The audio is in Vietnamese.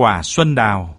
quả xuân đào.